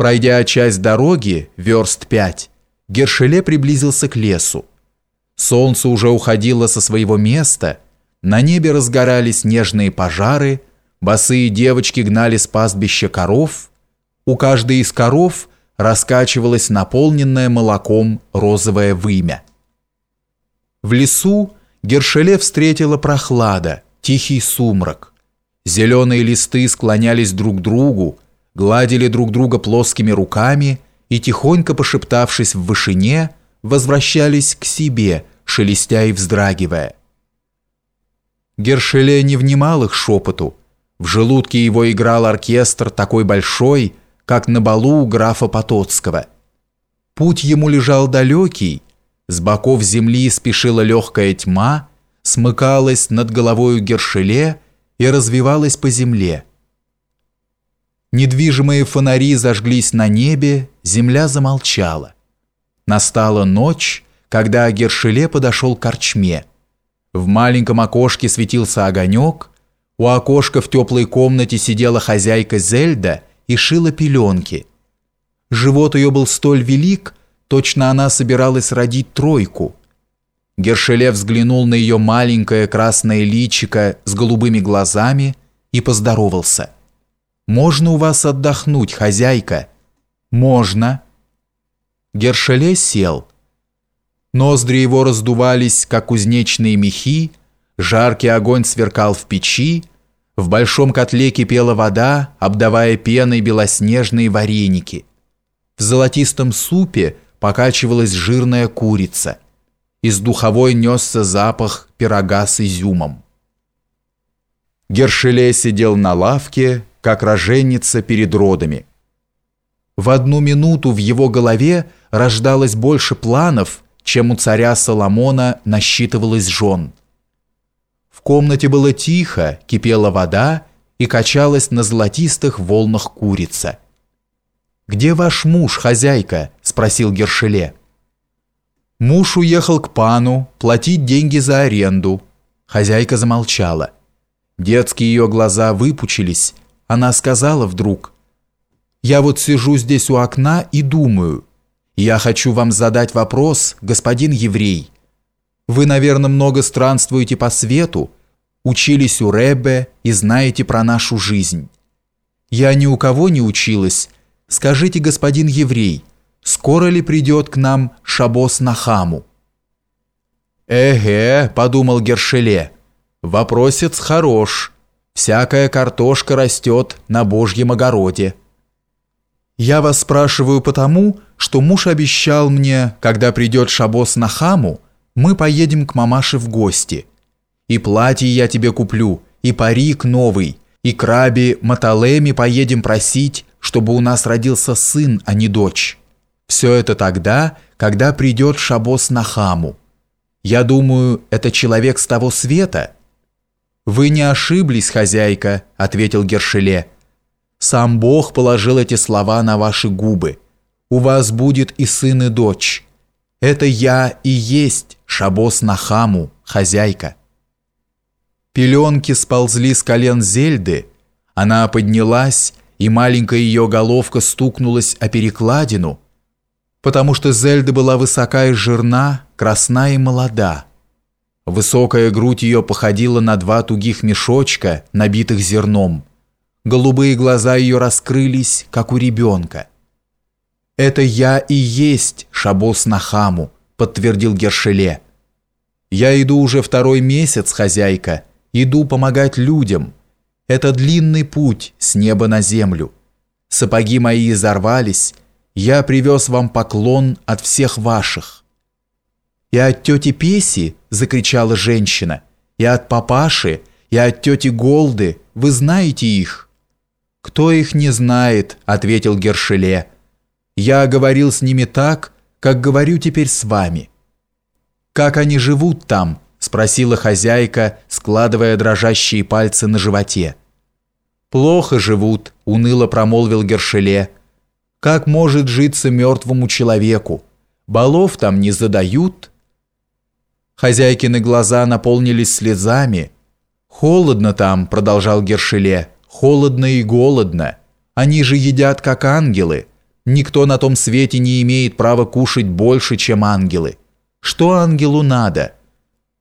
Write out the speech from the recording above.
Пройдя часть дороги, верст пять, Гершеле приблизился к лесу. Солнце уже уходило со своего места, на небе разгорались нежные пожары, босые девочки гнали с пастбища коров, у каждой из коров раскачивалось наполненное молоком розовое вымя. В лесу Гершеле встретила прохлада, тихий сумрак. Зеленые листы склонялись друг к другу, гладили друг друга плоскими руками и, тихонько пошептавшись в вышине, возвращались к себе, шелестя и вздрагивая. Гершеле не внимал их шепоту. В желудке его играл оркестр такой большой, как на балу у графа Потоцкого. Путь ему лежал далекий, с боков земли спешила легкая тьма, смыкалась над головою Гершеле и развивалась по земле. Недвижимые фонари зажглись на небе, земля замолчала. Настала ночь, когда Гершеле подошел к корчме. В маленьком окошке светился огонек, у окошка в теплой комнате сидела хозяйка Зельда и шила пеленки. Живот ее был столь велик, точно она собиралась родить тройку. Гершеле взглянул на ее маленькое красное личико с голубыми глазами и поздоровался – «Можно у вас отдохнуть, хозяйка?» «Можно». Гершеле сел. Ноздри его раздувались, как кузнечные мехи, жаркий огонь сверкал в печи, в большом котле кипела вода, обдавая пеной белоснежные вареники. В золотистом супе покачивалась жирная курица. Из духовой несся запах пирога с изюмом. Гершеле сидел на лавке, как роженица перед родами. В одну минуту в его голове рождалось больше планов, чем у царя Соломона насчитывалось жен. В комнате было тихо, кипела вода и качалась на золотистых волнах курица. «Где ваш муж, хозяйка?» – спросил Гершеле. Муж уехал к пану платить деньги за аренду. Хозяйка замолчала. Детские ее глаза выпучились, она сказала вдруг, «Я вот сижу здесь у окна и думаю. Я хочу вам задать вопрос, господин еврей. Вы, наверное, много странствуете по свету, учились у Ребе и знаете про нашу жизнь. Я ни у кого не училась. Скажите, господин еврей, скоро ли придет к нам Шабос Нахаму?» «Эге», — подумал Гершеле, — «вопросец хорош». Всякая картошка растет на Божьем огороде. Я вас спрашиваю потому, что муж обещал мне, когда придет Шабос на хаму, мы поедем к мамаше в гости. И платье я тебе куплю, и парик новый, и к Раби Маталеми поедем просить, чтобы у нас родился сын, а не дочь. Все это тогда, когда придет Шабос на хаму. Я думаю, это человек с того света – «Вы не ошиблись, хозяйка», — ответил Гершеле. «Сам Бог положил эти слова на ваши губы. У вас будет и сын, и дочь. Это я и есть Шабос Нахаму, хозяйка». Пеленки сползли с колен Зельды, она поднялась, и маленькая ее головка стукнулась о перекладину, потому что Зельда была высока и жирна, красна и молода. Высокая грудь ее походила на два тугих мешочка, набитых зерном. Голубые глаза ее раскрылись, как у ребенка. «Это я и есть Шабос Нахаму», — подтвердил Гершеле. «Я иду уже второй месяц, хозяйка, иду помогать людям. Это длинный путь с неба на землю. Сапоги мои изорвались, я привез вам поклон от всех ваших». «И от тети Песи!» – закричала женщина. «И от папаши, и от тети Голды. Вы знаете их?» «Кто их не знает?» – ответил Гершеле. «Я говорил с ними так, как говорю теперь с вами». «Как они живут там?» – спросила хозяйка, складывая дрожащие пальцы на животе. «Плохо живут», – уныло промолвил Гершеле. «Как может житься мертвому человеку? Балов там не задают, Хозяйкины глаза наполнились слезами. «Холодно там», — продолжал Гершеле, — «холодно и голодно. Они же едят, как ангелы. Никто на том свете не имеет права кушать больше, чем ангелы. Что ангелу надо?